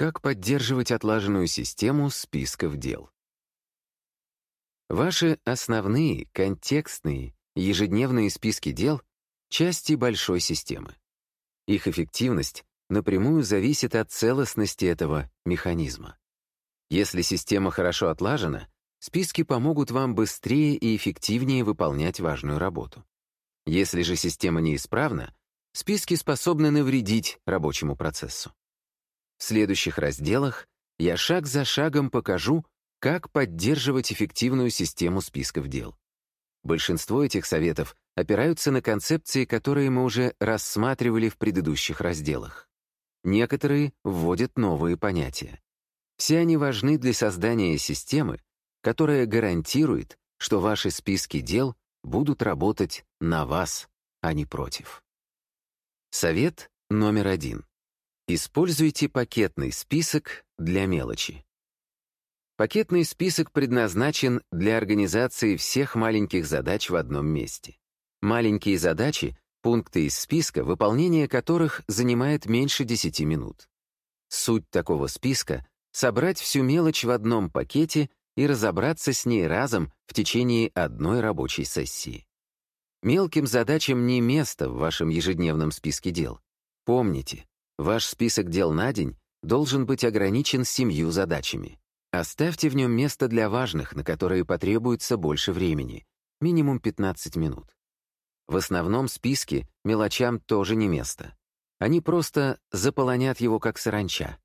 Как поддерживать отлаженную систему списков дел? Ваши основные, контекстные, ежедневные списки дел — части большой системы. Их эффективность напрямую зависит от целостности этого механизма. Если система хорошо отлажена, списки помогут вам быстрее и эффективнее выполнять важную работу. Если же система неисправна, списки способны навредить рабочему процессу. В следующих разделах я шаг за шагом покажу, как поддерживать эффективную систему списков дел. Большинство этих советов опираются на концепции, которые мы уже рассматривали в предыдущих разделах. Некоторые вводят новые понятия. Все они важны для создания системы, которая гарантирует, что ваши списки дел будут работать на вас, а не против. Совет номер один. Используйте пакетный список для мелочи. Пакетный список предназначен для организации всех маленьких задач в одном месте. Маленькие задачи — пункты из списка, выполнение которых занимает меньше 10 минут. Суть такого списка — собрать всю мелочь в одном пакете и разобраться с ней разом в течение одной рабочей сессии. Мелким задачам не место в вашем ежедневном списке дел. Помните, ваш список дел на день должен быть ограничен семью задачами. Оставьте в нем место для важных, на которые потребуется больше времени, минимум 15 минут. В основном списке мелочам тоже не место. Они просто заполонят его как саранча.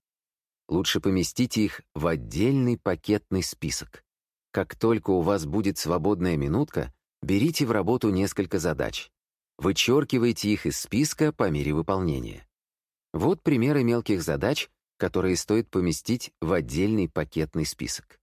Лучше поместите их в отдельный пакетный список. Как только у вас будет свободная минутка, берите в работу несколько задач. Вычеркивайте их из списка по мере выполнения. Вот примеры мелких задач, которые стоит поместить в отдельный пакетный список.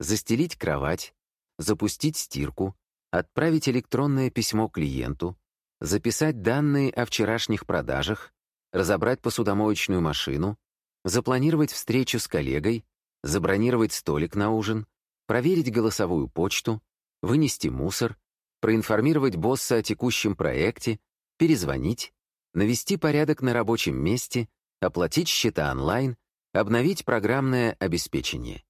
Застелить кровать, запустить стирку, отправить электронное письмо клиенту, записать данные о вчерашних продажах, разобрать посудомоечную машину, запланировать встречу с коллегой, забронировать столик на ужин, проверить голосовую почту, вынести мусор, проинформировать босса о текущем проекте, перезвонить, навести порядок на рабочем месте, оплатить счета онлайн, обновить программное обеспечение.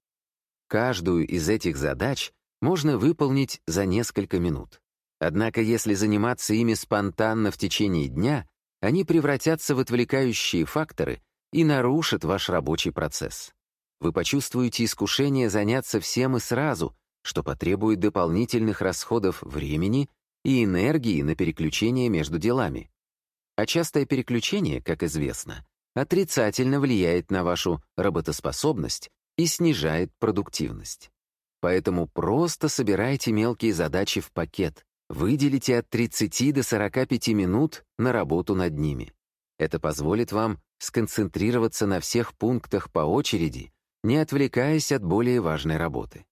Каждую из этих задач можно выполнить за несколько минут. Однако если заниматься ими спонтанно в течение дня, они превратятся в отвлекающие факторы и нарушат ваш рабочий процесс. Вы почувствуете искушение заняться всем и сразу, что потребует дополнительных расходов времени и энергии на переключение между делами. А частое переключение, как известно, отрицательно влияет на вашу работоспособность и снижает продуктивность. Поэтому просто собирайте мелкие задачи в пакет, выделите от 30 до 45 минут на работу над ними. Это позволит вам сконцентрироваться на всех пунктах по очереди, не отвлекаясь от более важной работы.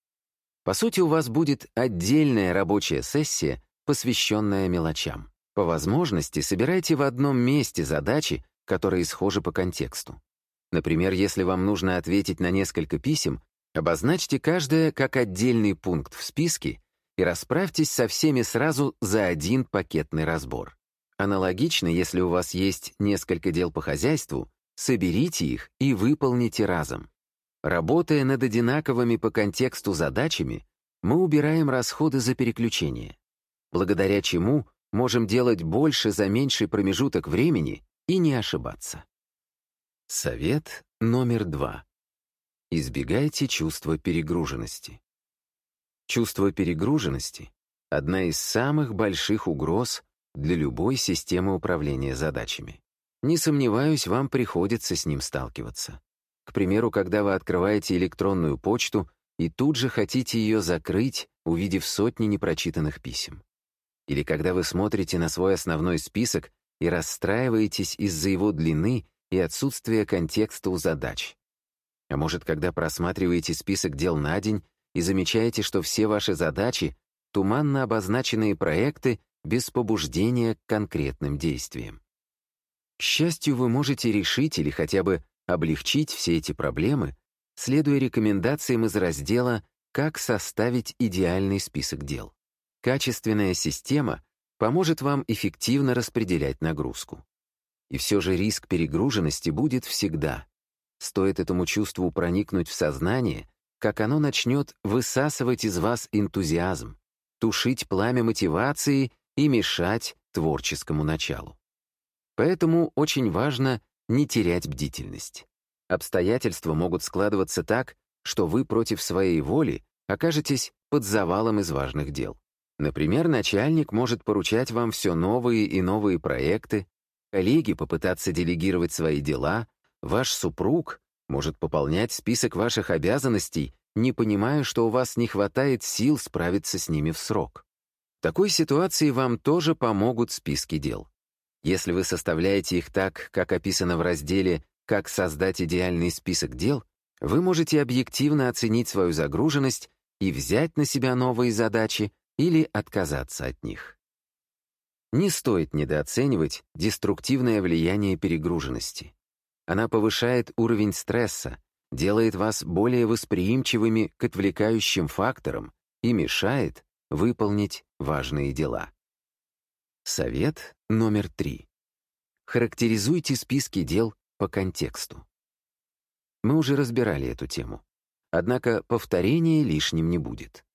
По сути, у вас будет отдельная рабочая сессия, посвященная мелочам. По возможности собирайте в одном месте задачи, которые схожи по контексту. Например, если вам нужно ответить на несколько писем, обозначьте каждое как отдельный пункт в списке и расправьтесь со всеми сразу за один пакетный разбор. Аналогично, если у вас есть несколько дел по хозяйству, соберите их и выполните разом. Работая над одинаковыми по контексту задачами, мы убираем расходы за переключение, благодаря чему можем делать больше за меньший промежуток времени и не ошибаться. Совет номер два. Избегайте чувства перегруженности. Чувство перегруженности — одна из самых больших угроз для любой системы управления задачами. Не сомневаюсь, вам приходится с ним сталкиваться. К примеру, когда вы открываете электронную почту и тут же хотите ее закрыть, увидев сотни непрочитанных писем. Или когда вы смотрите на свой основной список и расстраиваетесь из-за его длины и отсутствия контекста у задач. А может, когда просматриваете список дел на день и замечаете, что все ваши задачи — туманно обозначенные проекты без побуждения к конкретным действиям. К счастью, вы можете решить или хотя бы облегчить все эти проблемы, следуя рекомендациям из раздела «Как составить идеальный список дел». Качественная система поможет вам эффективно распределять нагрузку. И все же риск перегруженности будет всегда. стоит этому чувству проникнуть в сознание, как оно начнет высасывать из вас энтузиазм, тушить пламя мотивации и мешать творческому началу. Поэтому очень важно не терять бдительность. Обстоятельства могут складываться так, что вы против своей воли окажетесь под завалом из важных дел. Например, начальник может поручать вам все новые и новые проекты, коллеги попытаться делегировать свои дела, ваш супруг может пополнять список ваших обязанностей, не понимая, что у вас не хватает сил справиться с ними в срок. В такой ситуации вам тоже помогут списки дел. Если вы составляете их так, как описано в разделе «Как создать идеальный список дел», вы можете объективно оценить свою загруженность и взять на себя новые задачи или отказаться от них. Не стоит недооценивать деструктивное влияние перегруженности. Она повышает уровень стресса, делает вас более восприимчивыми к отвлекающим факторам и мешает выполнить важные дела. Совет номер три. Характеризуйте списки дел по контексту. Мы уже разбирали эту тему. Однако повторение лишним не будет.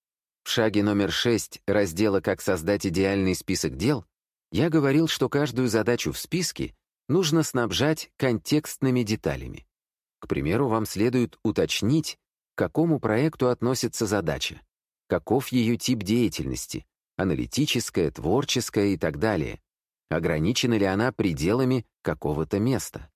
В шаге номер 6 раздела «Как создать идеальный список дел» я говорил, что каждую задачу в списке нужно снабжать контекстными деталями. К примеру, вам следует уточнить, к какому проекту относится задача, каков ее тип деятельности, аналитическая, творческая и так далее, ограничена ли она пределами какого-то места.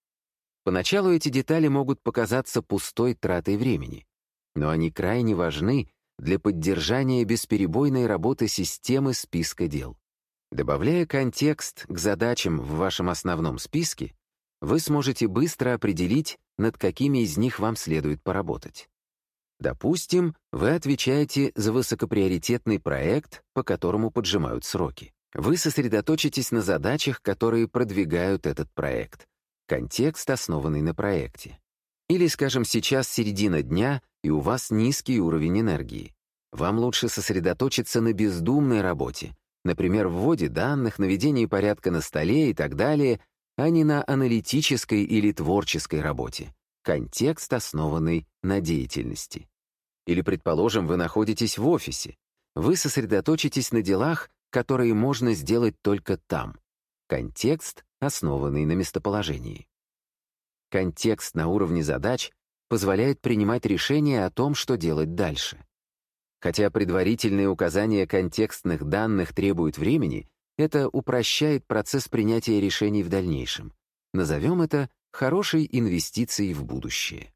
Поначалу эти детали могут показаться пустой тратой времени, но они крайне важны для поддержания бесперебойной работы системы списка дел. Добавляя контекст к задачам в вашем основном списке, вы сможете быстро определить, над какими из них вам следует поработать. Допустим, вы отвечаете за высокоприоритетный проект, по которому поджимают сроки. Вы сосредоточитесь на задачах, которые продвигают этот проект, контекст, основанный на проекте. Или, скажем, сейчас середина дня, и у вас низкий уровень энергии. Вам лучше сосредоточиться на бездумной работе, например, вводе данных, наведении порядка на столе и так далее, а не на аналитической или творческой работе, контекст, основанный на деятельности. Или, предположим, вы находитесь в офисе. Вы сосредоточитесь на делах, которые можно сделать только там. Контекст, основанный на местоположении. Контекст на уровне задач позволяет принимать решения о том, что делать дальше. Хотя предварительные указания контекстных данных требуют времени, это упрощает процесс принятия решений в дальнейшем. Назовем это хорошей инвестицией в будущее.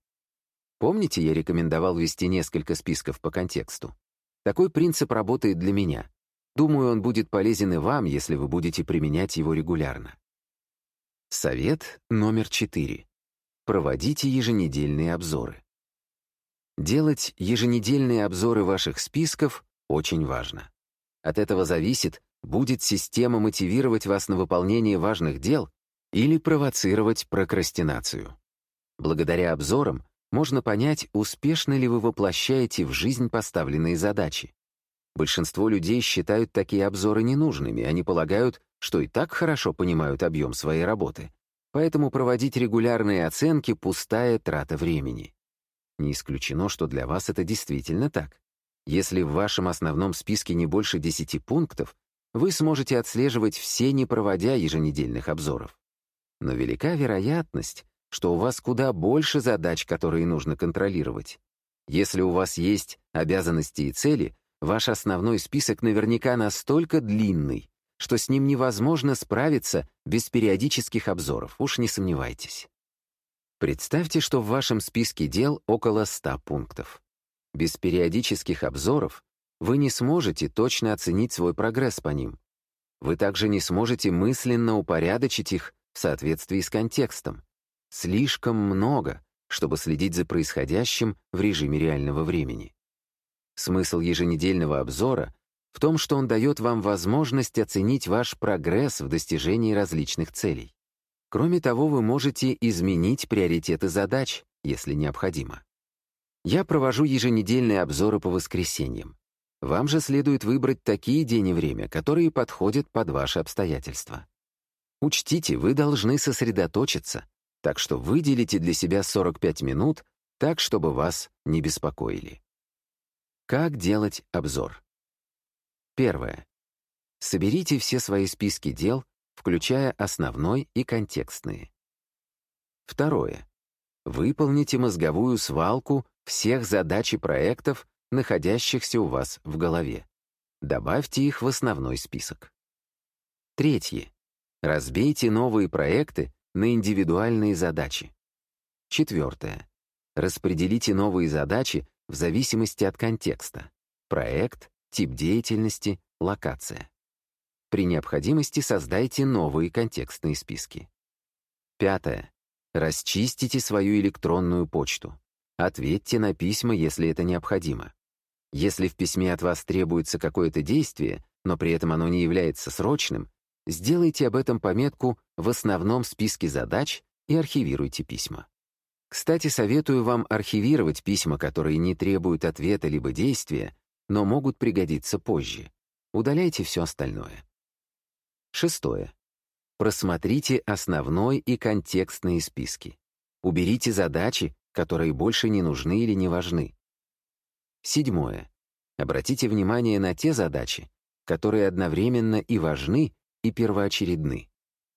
Помните, я рекомендовал вести несколько списков по контексту? Такой принцип работает для меня. Думаю, он будет полезен и вам, если вы будете применять его регулярно. Совет номер четыре. Проводите еженедельные обзоры. Делать еженедельные обзоры ваших списков очень важно. От этого зависит, будет система мотивировать вас на выполнение важных дел или провоцировать прокрастинацию. Благодаря обзорам можно понять, успешно ли вы воплощаете в жизнь поставленные задачи. Большинство людей считают такие обзоры ненужными, они полагают, что и так хорошо понимают объем своей работы, поэтому проводить регулярные оценки — пустая трата времени. Не исключено, что для вас это действительно так. Если в вашем основном списке не больше 10 пунктов, вы сможете отслеживать все, не проводя еженедельных обзоров. Но велика вероятность, что у вас куда больше задач, которые нужно контролировать. Если у вас есть обязанности и цели, Ваш основной список наверняка настолько длинный, что с ним невозможно справиться без периодических обзоров, уж не сомневайтесь. Представьте, что в вашем списке дел около 100 пунктов. Без периодических обзоров вы не сможете точно оценить свой прогресс по ним. Вы также не сможете мысленно упорядочить их в соответствии с контекстом. Слишком много, чтобы следить за происходящим в режиме реального времени. Смысл еженедельного обзора в том, что он дает вам возможность оценить ваш прогресс в достижении различных целей. Кроме того, вы можете изменить приоритеты задач, если необходимо. Я провожу еженедельные обзоры по воскресеньям. Вам же следует выбрать такие день и время, которые подходят под ваши обстоятельства. Учтите, вы должны сосредоточиться, так что выделите для себя 45 минут так, чтобы вас не беспокоили. Как делать обзор? Первое. Соберите все свои списки дел, включая основной и контекстные. Второе. Выполните мозговую свалку всех задач и проектов, находящихся у вас в голове. Добавьте их в основной список. Третье. Разбейте новые проекты на индивидуальные задачи. Четвертое. Распределите новые задачи в зависимости от контекста. Проект, тип деятельности, локация. При необходимости создайте новые контекстные списки. Пятое. Расчистите свою электронную почту. Ответьте на письма, если это необходимо. Если в письме от вас требуется какое-то действие, но при этом оно не является срочным, сделайте об этом пометку в основном списке задач и архивируйте письма. Кстати, советую вам архивировать письма, которые не требуют ответа либо действия, но могут пригодиться позже. Удаляйте все остальное. Шестое. Просмотрите основной и контекстные списки. Уберите задачи, которые больше не нужны или не важны. Седьмое. Обратите внимание на те задачи, которые одновременно и важны, и первоочередны.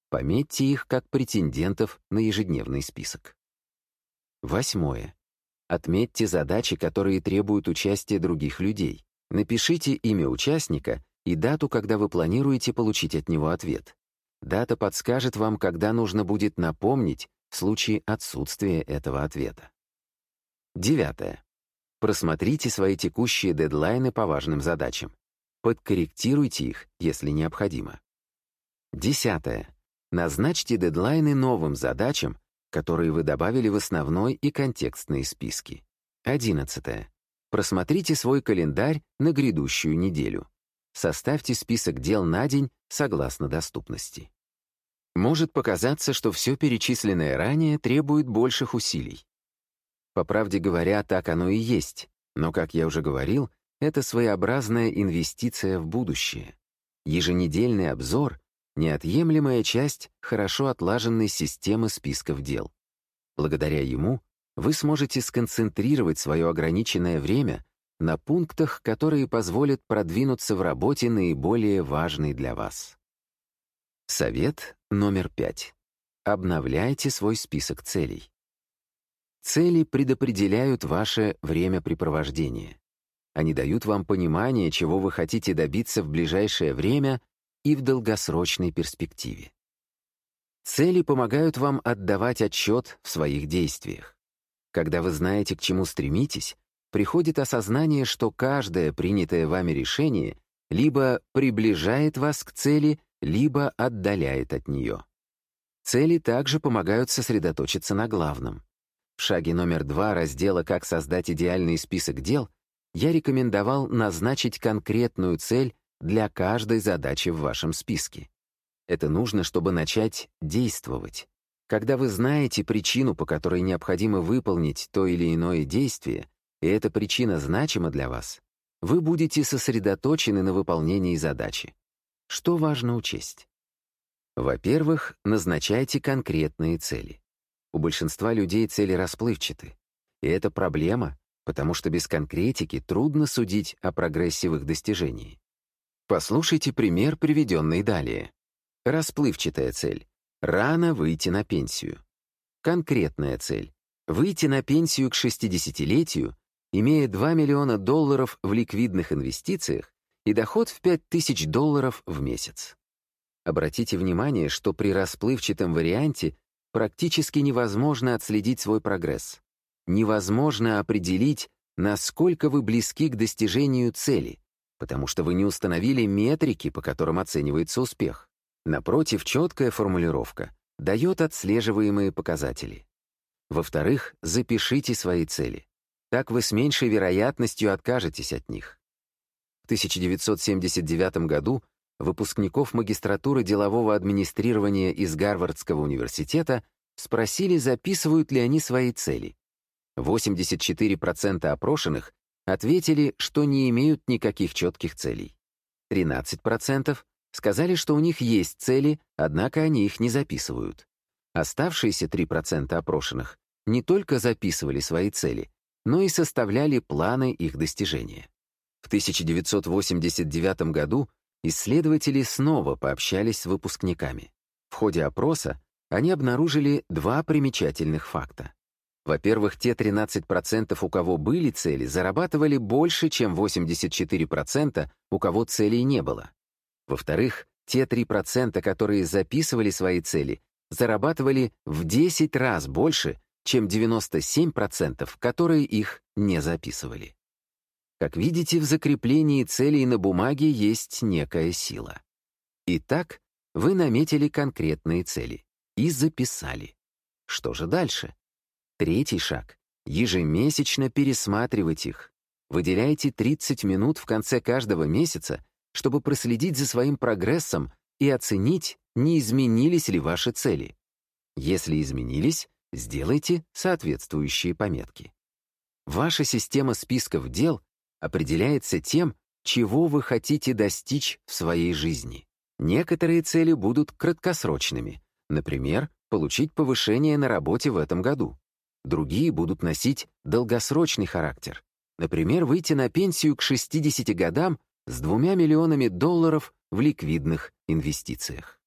Пометьте их как претендентов на ежедневный список. Восьмое. Отметьте задачи, которые требуют участия других людей. Напишите имя участника и дату, когда вы планируете получить от него ответ. Дата подскажет вам, когда нужно будет напомнить в случае отсутствия этого ответа. Девятое. Просмотрите свои текущие дедлайны по важным задачам. Подкорректируйте их, если необходимо. Десятое. Назначьте дедлайны новым задачам, которые вы добавили в основной и контекстные списки. Одиннадцатое. Просмотрите свой календарь на грядущую неделю. Составьте список дел на день согласно доступности. Может показаться, что все перечисленное ранее требует больших усилий. По правде говоря, так оно и есть, но, как я уже говорил, это своеобразная инвестиция в будущее. Еженедельный обзор неотъемлемая часть хорошо отлаженной системы списков дел. Благодаря ему вы сможете сконцентрировать свое ограниченное время на пунктах, которые позволят продвинуться в работе наиболее важной для вас. Совет номер пять. Обновляйте свой список целей. Цели предопределяют ваше времяпрепровождение. Они дают вам понимание, чего вы хотите добиться в ближайшее время и в долгосрочной перспективе. Цели помогают вам отдавать отчет в своих действиях. Когда вы знаете, к чему стремитесь, приходит осознание, что каждое принятое вами решение либо приближает вас к цели, либо отдаляет от нее. Цели также помогают сосредоточиться на главном. В шаге номер два раздела «Как создать идеальный список дел» я рекомендовал назначить конкретную цель для каждой задачи в вашем списке. Это нужно, чтобы начать действовать. Когда вы знаете причину, по которой необходимо выполнить то или иное действие, и эта причина значима для вас, вы будете сосредоточены на выполнении задачи. Что важно учесть? Во-первых, назначайте конкретные цели. У большинства людей цели расплывчаты. И это проблема, потому что без конкретики трудно судить о прогрессе в их достижении. Послушайте пример, приведенный далее. Расплывчатая цель — рано выйти на пенсию. Конкретная цель — выйти на пенсию к 60-летию, имея 2 миллиона долларов в ликвидных инвестициях и доход в 5000 долларов в месяц. Обратите внимание, что при расплывчатом варианте практически невозможно отследить свой прогресс. Невозможно определить, насколько вы близки к достижению цели, потому что вы не установили метрики, по которым оценивается успех. Напротив, четкая формулировка дает отслеживаемые показатели. Во-вторых, запишите свои цели. Так вы с меньшей вероятностью откажетесь от них. В 1979 году выпускников магистратуры делового администрирования из Гарвардского университета спросили, записывают ли они свои цели. 84% опрошенных ответили, что не имеют никаких четких целей. 13% сказали, что у них есть цели, однако они их не записывают. Оставшиеся 3% опрошенных не только записывали свои цели, но и составляли планы их достижения. В 1989 году исследователи снова пообщались с выпускниками. В ходе опроса они обнаружили два примечательных факта. Во-первых, те 13%, у кого были цели, зарабатывали больше, чем 84%, у кого целей не было. Во-вторых, те 3%, которые записывали свои цели, зарабатывали в 10 раз больше, чем 97%, которые их не записывали. Как видите, в закреплении целей на бумаге есть некая сила. Итак, вы наметили конкретные цели и записали. Что же дальше? Третий шаг — ежемесячно пересматривать их. Выделяйте 30 минут в конце каждого месяца, чтобы проследить за своим прогрессом и оценить, не изменились ли ваши цели. Если изменились, сделайте соответствующие пометки. Ваша система списков дел определяется тем, чего вы хотите достичь в своей жизни. Некоторые цели будут краткосрочными, например, получить повышение на работе в этом году. Другие будут носить долгосрочный характер. Например, выйти на пенсию к 60 годам с двумя миллионами долларов в ликвидных инвестициях.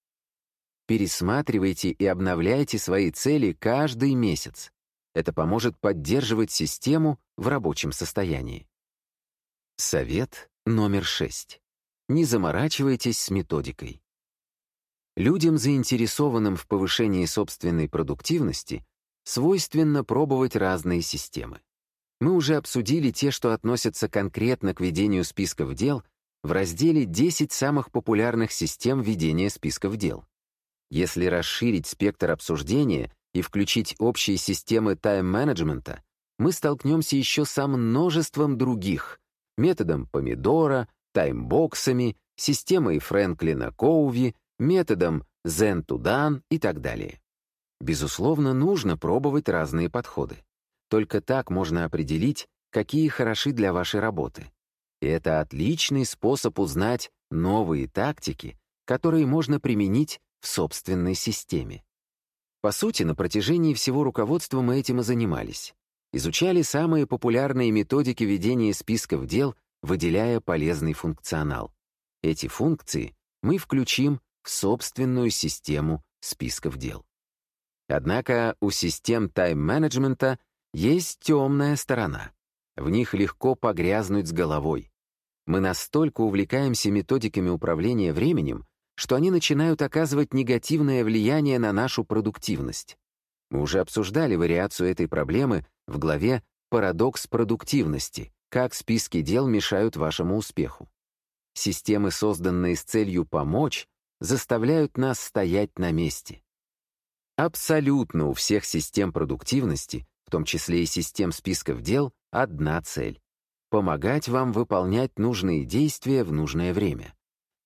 Пересматривайте и обновляйте свои цели каждый месяц. Это поможет поддерживать систему в рабочем состоянии. Совет номер 6. Не заморачивайтесь с методикой. Людям, заинтересованным в повышении собственной продуктивности, свойственно пробовать разные системы. Мы уже обсудили те, что относятся конкретно к ведению списков дел в разделе «10 самых популярных систем ведения списков дел». Если расширить спектр обсуждения и включить общие системы тайм-менеджмента, мы столкнемся еще со множеством других — методом помидора, таймбоксами, системой Фрэнклина Коуви, методом Zen-to-Done и так далее. Безусловно, нужно пробовать разные подходы. Только так можно определить, какие хороши для вашей работы. И это отличный способ узнать новые тактики, которые можно применить в собственной системе. По сути, на протяжении всего руководства мы этим и занимались. Изучали самые популярные методики ведения списков дел, выделяя полезный функционал. Эти функции мы включим в собственную систему списков дел. Однако у систем тайм-менеджмента есть темная сторона. В них легко погрязнуть с головой. Мы настолько увлекаемся методиками управления временем, что они начинают оказывать негативное влияние на нашу продуктивность. Мы уже обсуждали вариацию этой проблемы в главе «Парадокс продуктивности. Как списки дел мешают вашему успеху». Системы, созданные с целью помочь, заставляют нас стоять на месте. Абсолютно у всех систем продуктивности, в том числе и систем списков дел, одна цель — помогать вам выполнять нужные действия в нужное время.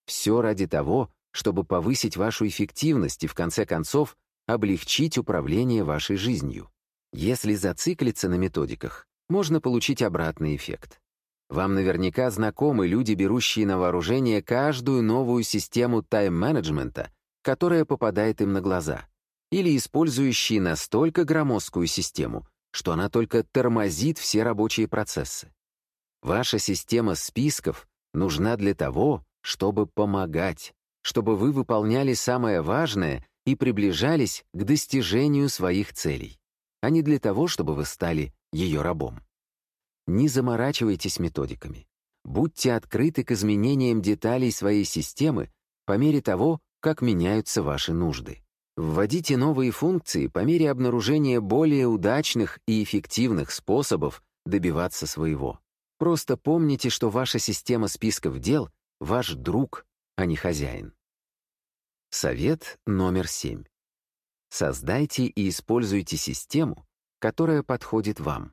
Все ради того, чтобы повысить вашу эффективность и, в конце концов, облегчить управление вашей жизнью. Если зациклиться на методиках, можно получить обратный эффект. Вам наверняка знакомы люди, берущие на вооружение каждую новую систему тайм-менеджмента, которая попадает им на глаза или использующие настолько громоздкую систему, что она только тормозит все рабочие процессы. Ваша система списков нужна для того, чтобы помогать, чтобы вы выполняли самое важное и приближались к достижению своих целей, а не для того, чтобы вы стали ее рабом. Не заморачивайтесь методиками. Будьте открыты к изменениям деталей своей системы по мере того, как меняются ваши нужды. Вводите новые функции по мере обнаружения более удачных и эффективных способов добиваться своего. Просто помните, что ваша система списков дел — ваш друг, а не хозяин. Совет номер семь. Создайте и используйте систему, которая подходит вам.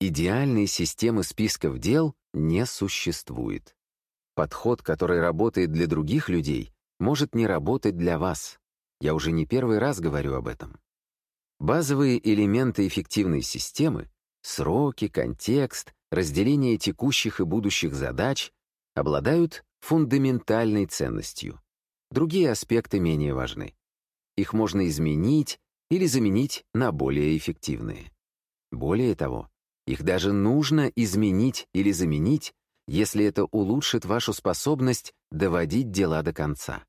Идеальной системы списков дел не существует. Подход, который работает для других людей, может не работать для вас. Я уже не первый раз говорю об этом. Базовые элементы эффективной системы — сроки, контекст, разделение текущих и будущих задач — обладают фундаментальной ценностью. Другие аспекты менее важны. их можно изменить или заменить на более эффективные. Более того, их даже нужно изменить или заменить, если это улучшит вашу способность доводить дела до конца.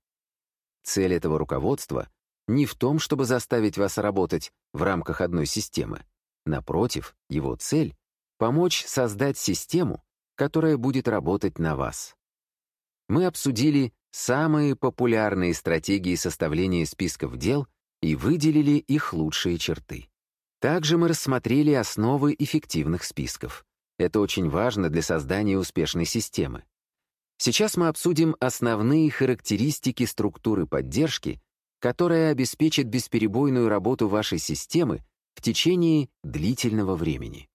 Цель этого руководства не в том, чтобы заставить вас работать в рамках одной системы. Напротив, его цель — помочь создать систему, которая будет работать на вас. Мы обсудили самые популярные стратегии составления списков дел и выделили их лучшие черты. Также мы рассмотрели основы эффективных списков. Это очень важно для создания успешной системы. Сейчас мы обсудим основные характеристики структуры поддержки, которая обеспечит бесперебойную работу вашей системы в течение длительного времени.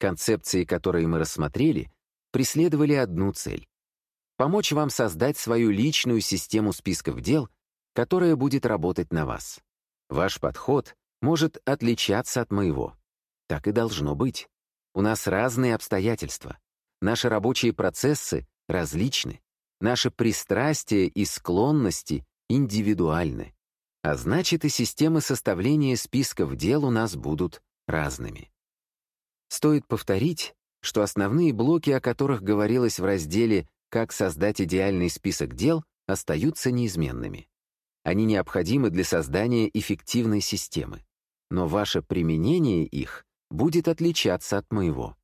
Концепции, которые мы рассмотрели, преследовали одну цель — помочь вам создать свою личную систему списков дел, которая будет работать на вас. Ваш подход может отличаться от моего. Так и должно быть. У нас разные обстоятельства. Наши рабочие процессы различны. Наши пристрастия и склонности индивидуальны. А значит, и системы составления списков дел у нас будут разными. Стоит повторить, что основные блоки, о которых говорилось в разделе «Как создать идеальный список дел», остаются неизменными. Они необходимы для создания эффективной системы. Но ваше применение их будет отличаться от моего.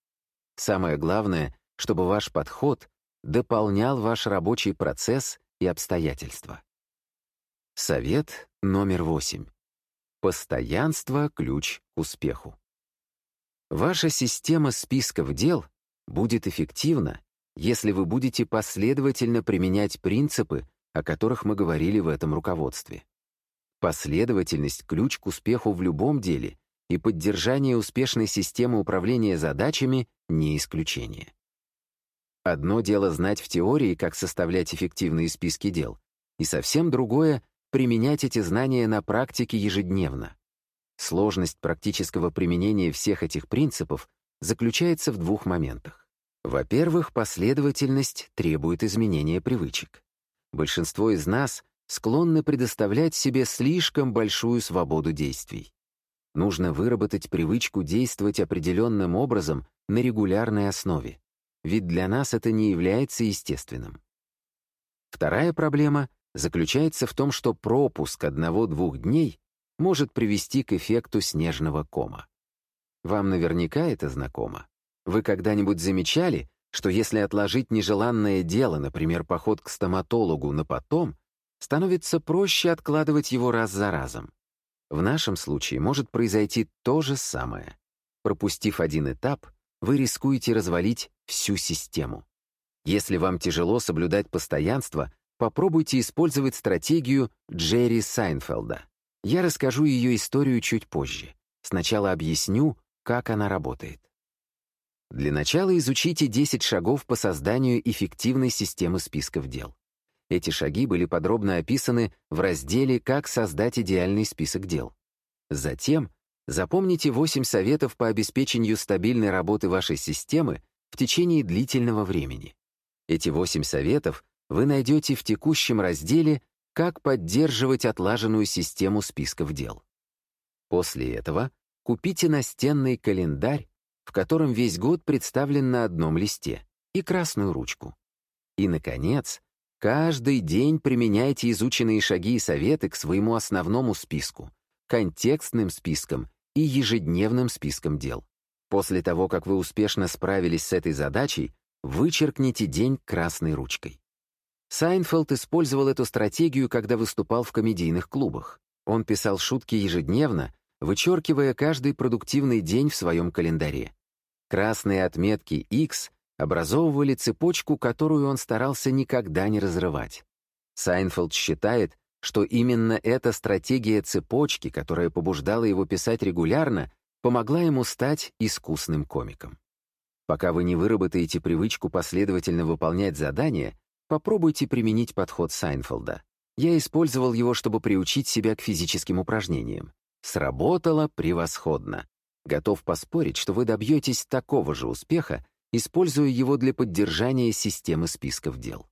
Самое главное, чтобы ваш подход дополнял ваш рабочий процесс и обстоятельства. Совет номер восемь. Постоянство — ключ к успеху. Ваша система списков дел будет эффективна, если вы будете последовательно применять принципы, о которых мы говорили в этом руководстве. Последовательность — ключ к успеху в любом деле, и поддержание успешной системы управления задачами — не исключение. Одно дело знать в теории, как составлять эффективные списки дел, и совсем другое — применять эти знания на практике ежедневно. Сложность практического применения всех этих принципов заключается в двух моментах. Во-первых, последовательность требует изменения привычек. Большинство из нас склонны предоставлять себе слишком большую свободу действий. Нужно выработать привычку действовать определенным образом на регулярной основе ведь для нас это не является естественным. Вторая проблема заключается в том, что пропуск одного-двух дней может привести к эффекту снежного кома. Вам наверняка это знакомо. Вы когда-нибудь замечали, что если отложить нежеланное дело, например, поход к стоматологу на потом, становится проще откладывать его раз за разом? В нашем случае может произойти то же самое. Пропустив один этап, вы рискуете развалить всю систему. Если вам тяжело соблюдать постоянство, попробуйте использовать стратегию Джерри Сайнфелда. Я расскажу ее историю чуть позже. Сначала объясню, как она работает. Для начала изучите 10 шагов по созданию эффективной системы списков дел. Эти шаги были подробно описаны в разделе «Как создать идеальный список дел». Затем Запомните 8 советов по обеспечению стабильной работы вашей системы в течение длительного времени. Эти 8 советов вы найдете в текущем разделе «Как поддерживать отлаженную систему списков дел». После этого купите настенный календарь, в котором весь год представлен на одном листе, и красную ручку. И, наконец, каждый день применяйте изученные шаги и советы к своему основному списку, контекстным спискам и ежедневным спискам дел. После того, как вы успешно справились с этой задачей, вычеркните день красной ручкой. Сайнфелд использовал эту стратегию, когда выступал в комедийных клубах. Он писал шутки ежедневно, вычеркивая каждый продуктивный день в своем календаре. Красные отметки X образовывали цепочку, которую он старался никогда не разрывать. Сайнфелд считает, что именно эта стратегия цепочки, которая побуждала его писать регулярно, помогла ему стать искусным комиком. Пока вы не выработаете привычку последовательно выполнять задания, попробуйте применить подход Сайнфелда. Я использовал его, чтобы приучить себя к физическим упражнениям. Сработало превосходно. Готов поспорить, что вы добьетесь такого же успеха, используя его для поддержания системы списков дел.